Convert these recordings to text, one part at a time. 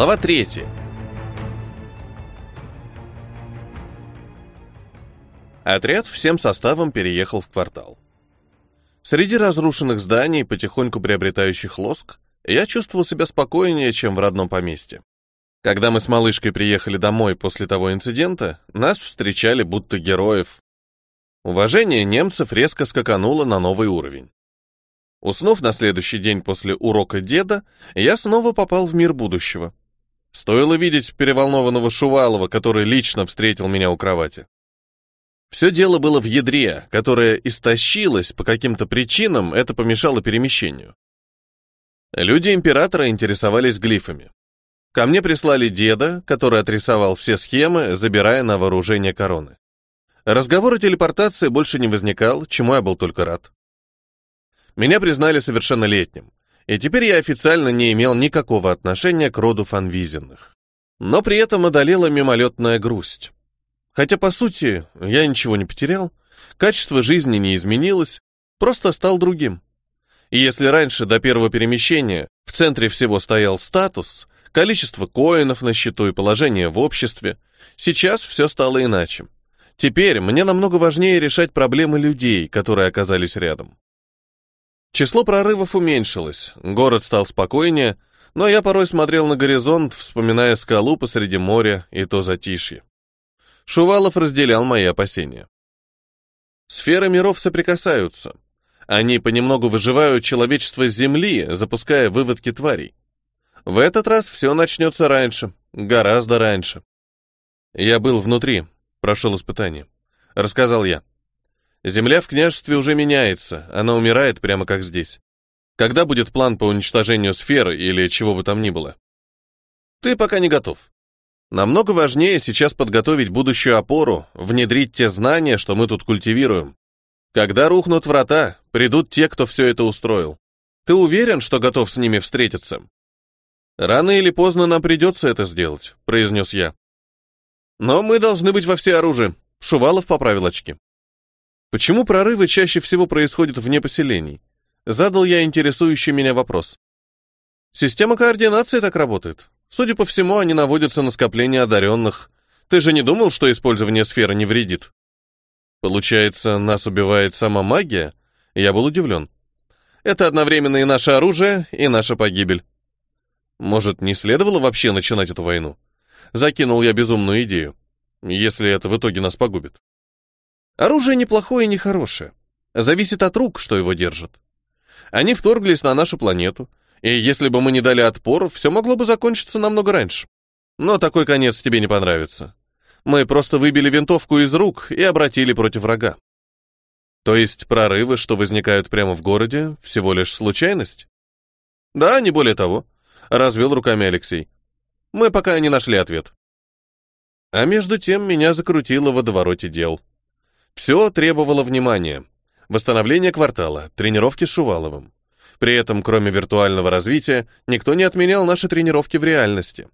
Глава 3. Отряд всем составом переехал в квартал. Среди разрушенных зданий, потихоньку приобретающих лоск, я чувствовал себя спокойнее, чем в родном поместье. Когда мы с малышкой приехали домой после того инцидента, нас встречали будто героев. Уважение немцев резко скакануло на новый уровень. Уснув на следующий день после урока деда, я снова попал в мир будущего. Стоило видеть переволнованного Шувалова, который лично встретил меня у кровати. Все дело было в ядре, которое истощилось по каким-то причинам, это помешало перемещению. Люди императора интересовались глифами. Ко мне прислали деда, который отрисовал все схемы, забирая на вооружение короны. Разговор о телепортации больше не возникал, чему я был только рад. Меня признали совершеннолетним, и теперь я официально не имел никакого отношения к роду фанвизенных. Но при этом одолела мимолетная грусть. Хотя, по сути, я ничего не потерял, качество жизни не изменилось, просто стал другим. И если раньше, до первого перемещения, в центре всего стоял статус, количество коинов на счету и положение в обществе, сейчас все стало иначе. Теперь мне намного важнее решать проблемы людей, которые оказались рядом. Число прорывов уменьшилось, город стал спокойнее, но я порой смотрел на горизонт, вспоминая скалу посреди моря и то затишье. Шувалов разделял мои опасения. Сферы миров соприкасаются. Они понемногу выживают человечество с Земли, запуская выводки тварей. В этот раз все начнется раньше, гораздо раньше. Я был внутри, прошел испытание. Рассказал я. Земля в княжестве уже меняется, она умирает прямо как здесь. Когда будет план по уничтожению сферы или чего бы там ни было? Ты пока не готов. Намного важнее сейчас подготовить будущую опору, внедрить те знания, что мы тут культивируем. Когда рухнут врата, придут те, кто все это устроил. Ты уверен, что готов с ними встретиться? Рано или поздно нам придется это сделать, произнес я. Но мы должны быть во всеоружии. Шувалов поправил очки. Почему прорывы чаще всего происходят вне поселений? Задал я интересующий меня вопрос. Система координации так работает. Судя по всему, они наводятся на скопление одаренных. Ты же не думал, что использование сферы не вредит? Получается, нас убивает сама магия? Я был удивлен. Это одновременно и наше оружие, и наша погибель. Может, не следовало вообще начинать эту войну? Закинул я безумную идею. Если это в итоге нас погубит. Оружие неплохое и нехорошее. Зависит от рук, что его держат. Они вторглись на нашу планету, и если бы мы не дали отпор, все могло бы закончиться намного раньше. Но такой конец тебе не понравится. Мы просто выбили винтовку из рук и обратили против врага. То есть прорывы, что возникают прямо в городе, всего лишь случайность? Да, не более того, развел руками Алексей. Мы пока не нашли ответ. А между тем меня закрутило в водовороте дел. Все требовало внимания. Восстановление квартала, тренировки с Шуваловым. При этом, кроме виртуального развития, никто не отменял наши тренировки в реальности.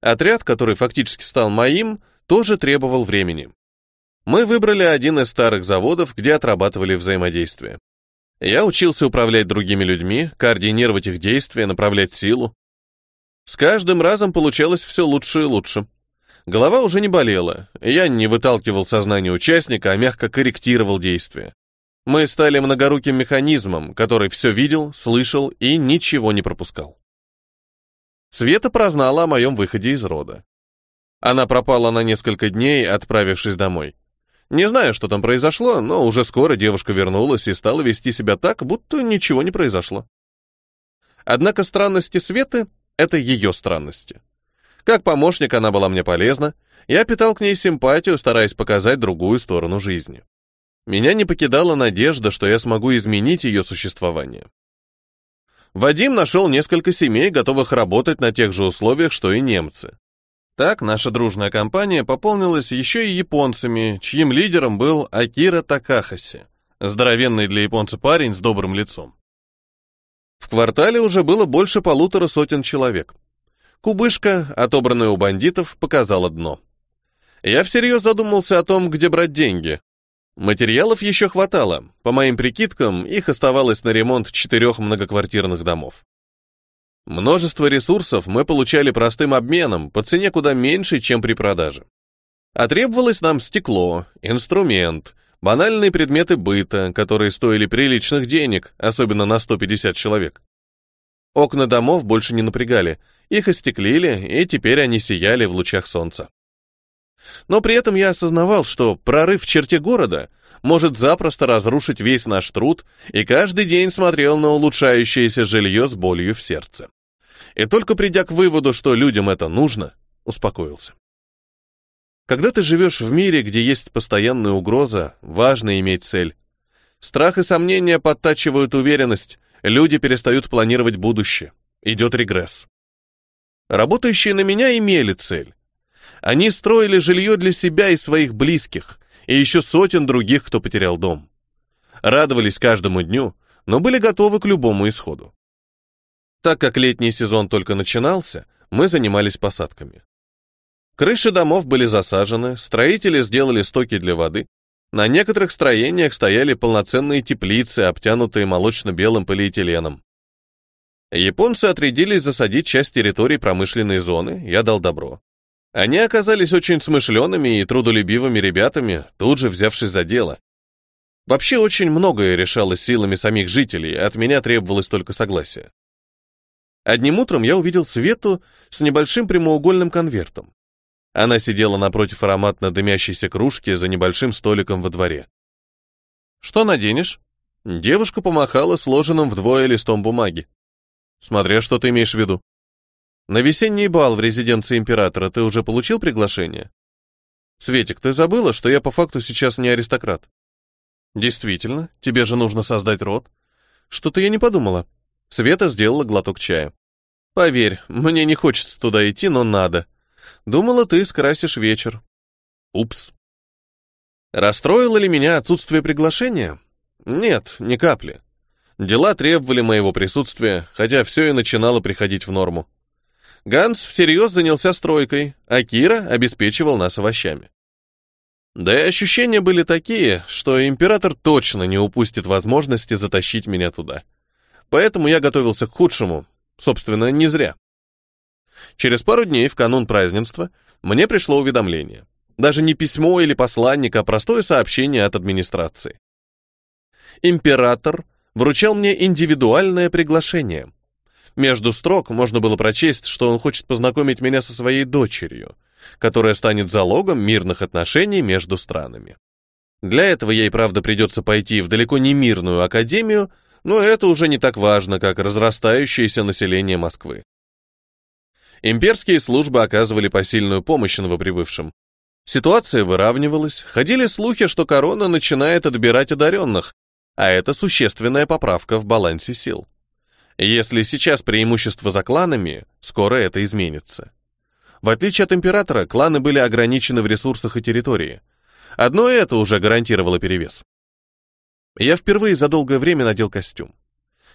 Отряд, который фактически стал моим, тоже требовал времени. Мы выбрали один из старых заводов, где отрабатывали взаимодействие. Я учился управлять другими людьми, координировать их действия, направлять силу. С каждым разом получалось все лучше и лучше. Голова уже не болела, я не выталкивал сознание участника, а мягко корректировал действия. Мы стали многоруким механизмом, который все видел, слышал и ничего не пропускал. Света прознала о моем выходе из рода. Она пропала на несколько дней, отправившись домой. Не знаю, что там произошло, но уже скоро девушка вернулась и стала вести себя так, будто ничего не произошло. Однако странности Светы — это ее странности. Как помощник она была мне полезна, я питал к ней симпатию, стараясь показать другую сторону жизни. Меня не покидала надежда, что я смогу изменить ее существование. Вадим нашел несколько семей, готовых работать на тех же условиях, что и немцы. Так наша дружная компания пополнилась еще и японцами, чьим лидером был Акира Такахаси, здоровенный для японца парень с добрым лицом. В квартале уже было больше полутора сотен человек. Кубышка, отобранная у бандитов, показала дно. Я всерьез задумался о том, где брать деньги. Материалов еще хватало. По моим прикидкам, их оставалось на ремонт четырех многоквартирных домов. Множество ресурсов мы получали простым обменом по цене куда меньше, чем при продаже. А требовалось нам стекло, инструмент, банальные предметы быта, которые стоили приличных денег, особенно на 150 человек. Окна домов больше не напрягали, их остеклили, и теперь они сияли в лучах солнца. Но при этом я осознавал, что прорыв в черте города может запросто разрушить весь наш труд, и каждый день смотрел на улучшающееся жилье с болью в сердце. И только придя к выводу, что людям это нужно, успокоился. Когда ты живешь в мире, где есть постоянная угроза, важно иметь цель. Страх и сомнения подтачивают уверенность, люди перестают планировать будущее. Идет регресс. Работающие на меня имели цель. Они строили жилье для себя и своих близких, и еще сотен других, кто потерял дом. Радовались каждому дню, но были готовы к любому исходу. Так как летний сезон только начинался, мы занимались посадками. Крыши домов были засажены, строители сделали стоки для воды. На некоторых строениях стояли полноценные теплицы, обтянутые молочно-белым полиэтиленом. Японцы отрядились засадить часть территории промышленной зоны, я дал добро. Они оказались очень смышленными и трудолюбивыми ребятами, тут же взявшись за дело. Вообще очень многое решалось силами самих жителей, от меня требовалось только согласие. Одним утром я увидел Свету с небольшим прямоугольным конвертом. Она сидела напротив ароматно дымящейся кружки за небольшим столиком во дворе. «Что наденешь?» Девушка помахала сложенным вдвое листом бумаги. «Смотря что ты имеешь в виду». «На весенний бал в резиденции императора ты уже получил приглашение?» «Светик, ты забыла, что я по факту сейчас не аристократ?» «Действительно, тебе же нужно создать род». «Что-то я не подумала». Света сделала глоток чая. «Поверь, мне не хочется туда идти, но надо. Думала, ты скрасишь вечер. Упс. Расстроило ли меня отсутствие приглашения? Нет, ни капли. Дела требовали моего присутствия, хотя все и начинало приходить в норму. Ганс всерьез занялся стройкой, а Кира обеспечивал нас овощами. Да и ощущения были такие, что император точно не упустит возможности затащить меня туда. Поэтому я готовился к худшему, собственно, не зря. Через пару дней, в канун празднества, мне пришло уведомление. Даже не письмо или посланник, а простое сообщение от администрации. Император вручал мне индивидуальное приглашение. Между строк можно было прочесть, что он хочет познакомить меня со своей дочерью, которая станет залогом мирных отношений между странами. Для этого ей, правда, придется пойти в далеко не мирную академию, но это уже не так важно, как разрастающееся население Москвы. Имперские службы оказывали посильную помощь новоприбывшим. Ситуация выравнивалась, ходили слухи, что корона начинает отбирать одаренных, а это существенная поправка в балансе сил. Если сейчас преимущество за кланами, скоро это изменится. В отличие от императора, кланы были ограничены в ресурсах и территории. Одно это уже гарантировало перевес. Я впервые за долгое время надел костюм.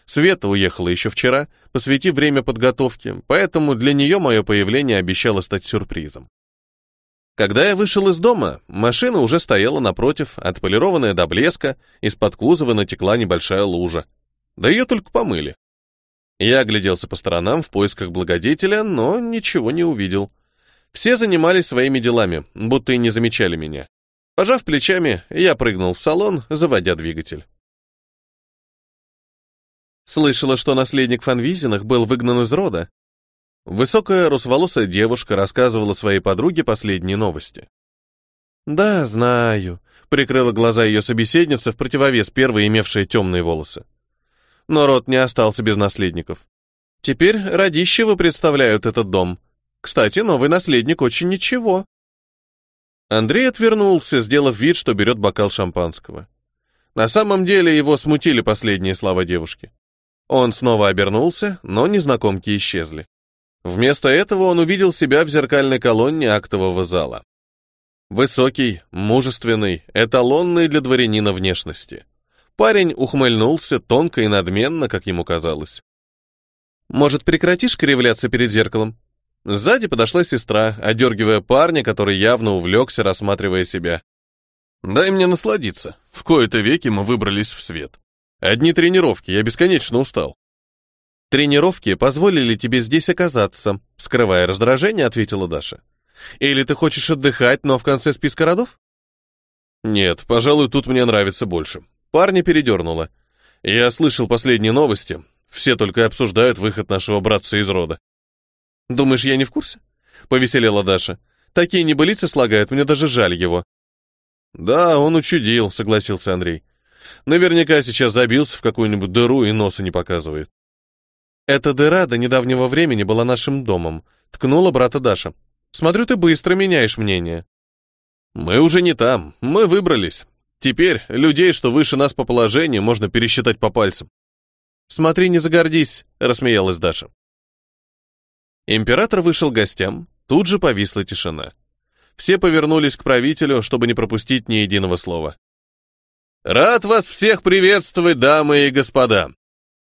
Света уехала еще вчера, посвятив время подготовке, поэтому для нее мое появление обещало стать сюрпризом. Когда я вышел из дома, машина уже стояла напротив, отполированная до блеска, из-под кузова натекла небольшая лужа. Да ее только помыли. Я огляделся по сторонам в поисках благодетеля, но ничего не увидел. Все занимались своими делами, будто и не замечали меня. Пожав плечами, я прыгнул в салон, заводя двигатель. Слышала, что наследник Фанвизиных был выгнан из рода. Высокая, русоволосая девушка рассказывала своей подруге последние новости. «Да, знаю», — прикрыла глаза ее собеседница в противовес первой, имевшей темные волосы. Но род не остался без наследников. Теперь Радищевы представляют этот дом. Кстати, новый наследник очень ничего. Андрей отвернулся, сделав вид, что берет бокал шампанского. На самом деле его смутили последние слова девушки. Он снова обернулся, но незнакомки исчезли. Вместо этого он увидел себя в зеркальной колонне актового зала. Высокий, мужественный, эталонный для дворянина внешности. Парень ухмыльнулся тонко и надменно, как ему казалось. «Может, прекратишь кривляться перед зеркалом?» Сзади подошла сестра, одергивая парня, который явно увлекся, рассматривая себя. «Дай мне насладиться. В кои-то веки мы выбрались в свет». Одни тренировки, я бесконечно устал. Тренировки позволили тебе здесь оказаться, скрывая раздражение, ответила Даша. Или ты хочешь отдыхать, но в конце списка родов? Нет, пожалуй, тут мне нравится больше. Парня передернуло. Я слышал последние новости. Все только обсуждают выход нашего братца из рода. Думаешь, я не в курсе? Повеселела Даша. Такие небылицы слагают, мне даже жаль его. Да, он учудил, согласился Андрей. Наверняка сейчас забился в какую-нибудь дыру и носа не показывает. Эта дыра до недавнего времени была нашим домом, ткнула брата Даша. Смотрю, ты быстро меняешь мнение. Мы уже не там, мы выбрались. Теперь людей, что выше нас по положению, можно пересчитать по пальцам. Смотри, не загордись, рассмеялась Даша. Император вышел гостям, тут же повисла тишина. Все повернулись к правителю, чтобы не пропустить ни единого слова. «Рад вас всех приветствовать, дамы и господа.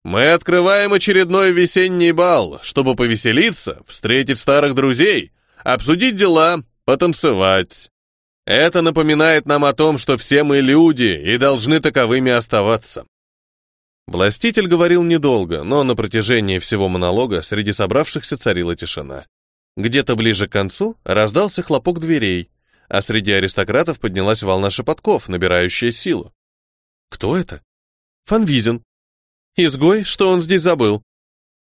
Мы открываем очередной весенний бал, чтобы повеселиться, встретить старых друзей, обсудить дела, потанцевать. Это напоминает нам о том, что все мы люди и должны таковыми оставаться. Властитель говорил недолго, но на протяжении всего монолога среди собравшихся царила тишина. Где-то ближе к концу раздался хлопок дверей, а среди аристократов поднялась волна шепотков, набирающая силу. Кто это? Фанвизин. Изгой, что он здесь забыл?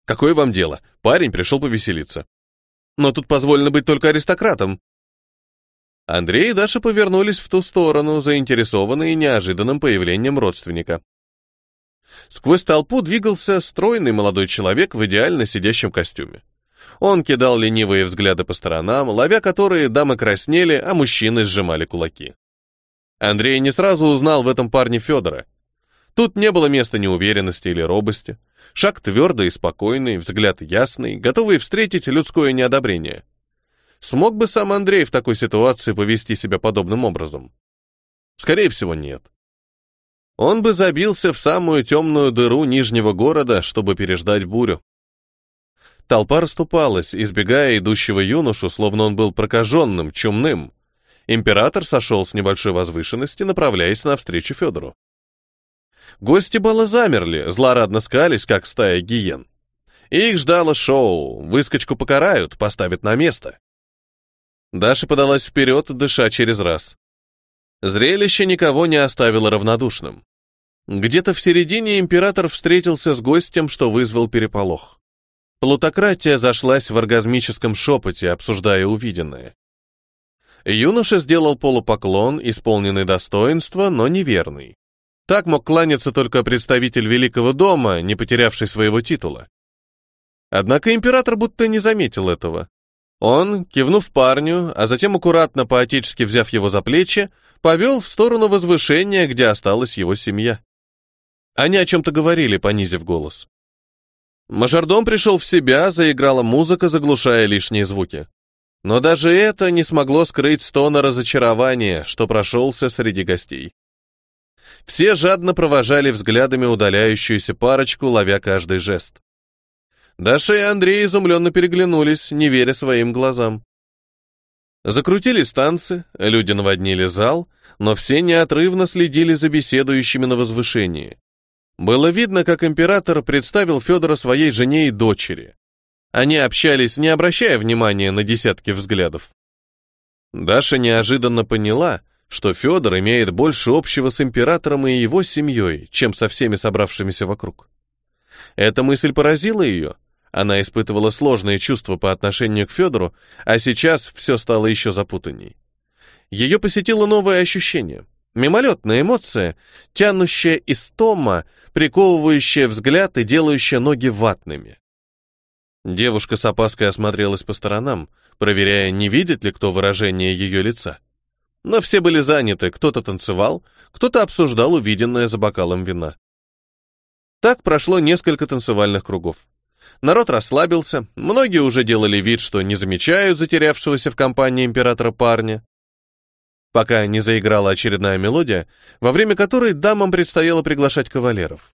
Какое вам дело? Парень пришел повеселиться. Но тут позволено быть только аристократам. Андрей и Даша повернулись в ту сторону, заинтересованные неожиданным появлением родственника. Сквозь толпу двигался стройный молодой человек в идеально сидящем костюме. Он кидал ленивые взгляды по сторонам, ловя которые дамы краснели, а мужчины сжимали кулаки. Андрей не сразу узнал в этом парне Федора. Тут не было места неуверенности или робости. Шаг твердый и спокойный, взгляд ясный, готовый встретить людское неодобрение. Смог бы сам Андрей в такой ситуации повести себя подобным образом? Скорее всего, нет. Он бы забился в самую темную дыру Нижнего города, чтобы переждать бурю. Толпа расступалась, избегая идущего юношу, словно он был прокаженным, чумным. Император сошел с небольшой возвышенности, направляясь навстречу Федору. Гости бала замерли, злорадно скались, как стая гиен. Их ждало шоу, выскочку покарают, поставят на место. Даша подалась вперед, дыша через раз. Зрелище никого не оставило равнодушным. Где-то в середине император встретился с гостем, что вызвал переполох. Плутократия зашлась в оргазмическом шепоте, обсуждая увиденное. Юноша сделал полупоклон, исполненный достоинства, но неверный. Так мог кланяться только представитель Великого дома, не потерявший своего титула. Однако император будто не заметил этого. Он, кивнув парню, а затем аккуратно поотечески взяв его за плечи, повел в сторону возвышения, где осталась его семья. Они о чем-то говорили, понизив голос. Мажордом пришел в себя, заиграла музыка, заглушая лишние звуки. Но даже это не смогло скрыть стона разочарования, что прошелся среди гостей. Все жадно провожали взглядами удаляющуюся парочку, ловя каждый жест. Даша и Андрей изумленно переглянулись, не веря своим глазам. Закрутились танцы, люди наводнили зал, но все неотрывно следили за беседующими на возвышении. Было видно, как император представил Федора своей жене и дочери. Они общались, не обращая внимания на десятки взглядов. Даша неожиданно поняла, что Федор имеет больше общего с императором и его семьей, чем со всеми собравшимися вокруг. Эта мысль поразила ее. Она испытывала сложные чувства по отношению к Федору, а сейчас все стало еще запутанней. Ее посетило новое ощущение. Мимолетная эмоция, тянущая истома, приковывающая взгляд и делающая ноги ватными. Девушка с опаской осмотрелась по сторонам, проверяя, не видит ли кто выражение ее лица. Но все были заняты, кто-то танцевал, кто-то обсуждал увиденное за бокалом вина. Так прошло несколько танцевальных кругов. Народ расслабился, многие уже делали вид, что не замечают затерявшегося в компании императора парня. Пока не заиграла очередная мелодия, во время которой дамам предстояло приглашать кавалеров.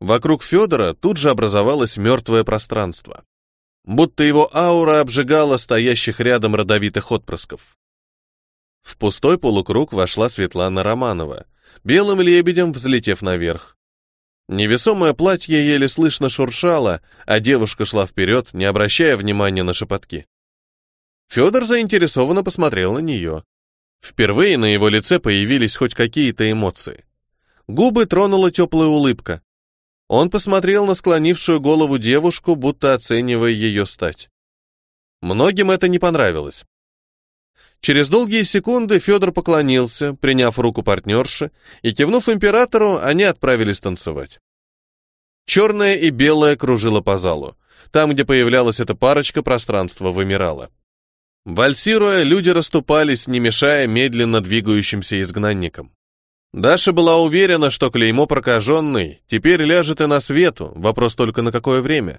Вокруг Федора тут же образовалось мертвое пространство. Будто его аура обжигала стоящих рядом родовитых отпрысков. В пустой полукруг вошла Светлана Романова, белым лебедем взлетев наверх. Невесомое платье еле слышно шуршало, а девушка шла вперед, не обращая внимания на шепотки. Федор заинтересованно посмотрел на нее. Впервые на его лице появились хоть какие-то эмоции. Губы тронула теплая улыбка. Он посмотрел на склонившую голову девушку, будто оценивая ее стать. Многим это не понравилось. Через долгие секунды Федор поклонился, приняв руку партнерши, и, кивнув императору, они отправились танцевать. Черное и белое кружило по залу. Там, где появлялась эта парочка, пространство вымирало. Вальсируя, люди расступались, не мешая медленно двигающимся изгнанникам. Даша была уверена, что клеймо прокаженный теперь ляжет и на свету, вопрос только на какое время.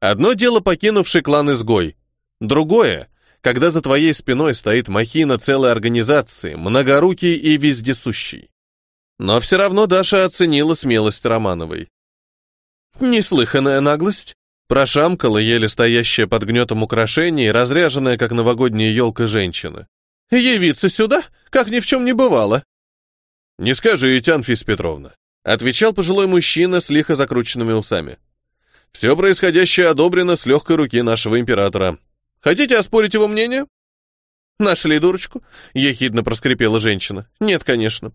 Одно дело покинувший клан изгой, другое когда за твоей спиной стоит махина целой организации, многорукий и вездесущий. Но все равно Даша оценила смелость Романовой. Неслыханная наглость. Прошамкала еле стоящая под гнетом украшений, разряженная, как новогодняя елка, женщина. «Явиться сюда, как ни в чем не бывало». «Не скажите, Анфиса Петровна», — отвечал пожилой мужчина с лихо закрученными усами. «Все происходящее одобрено с легкой руки нашего императора. Хотите оспорить его мнение?» «Нашли дурочку?» — ехидно проскрипела женщина. «Нет, конечно».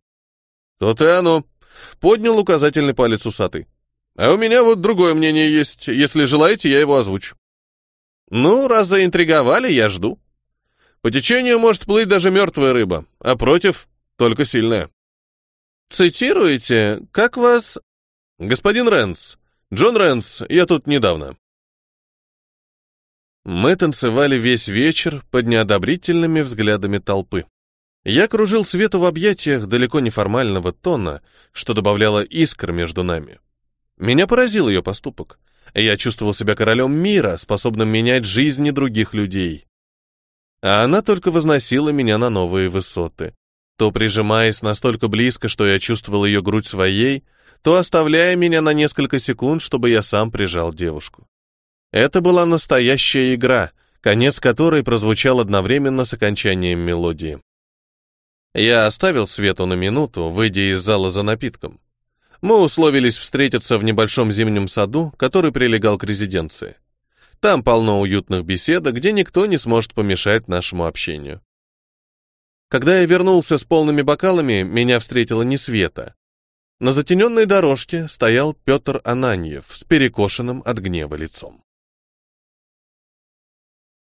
«То-то и оно», — поднял указательный палец усатый. «А у меня вот другое мнение есть. Если желаете, я его озвучу». «Ну, раз заинтриговали, я жду». По течению может плыть даже мертвая рыба, а против — только сильная. «Цитируете? Как вас...» «Господин Рэнс. Джон Рэнс, я тут недавно». Мы танцевали весь вечер под неодобрительными взглядами толпы. Я кружил Свету в объятиях далеко не формального тона, что добавляло искр между нами. Меня поразил ее поступок. Я чувствовал себя королем мира, способным менять жизни других людей. А она только возносила меня на новые высоты. То прижимаясь настолько близко, что я чувствовал ее грудь своей, то оставляя меня на несколько секунд, чтобы я сам прижал девушку. Это была настоящая игра, конец которой прозвучал одновременно с окончанием мелодии. Я оставил Свету на минуту, выйдя из зала за напитком. Мы условились встретиться в небольшом зимнем саду, который прилегал к резиденции. Там полно уютных беседок, где никто не сможет помешать нашему общению. Когда я вернулся с полными бокалами, меня встретила не Света. На затененной дорожке стоял Петр Ананьев с перекошенным от гнева лицом.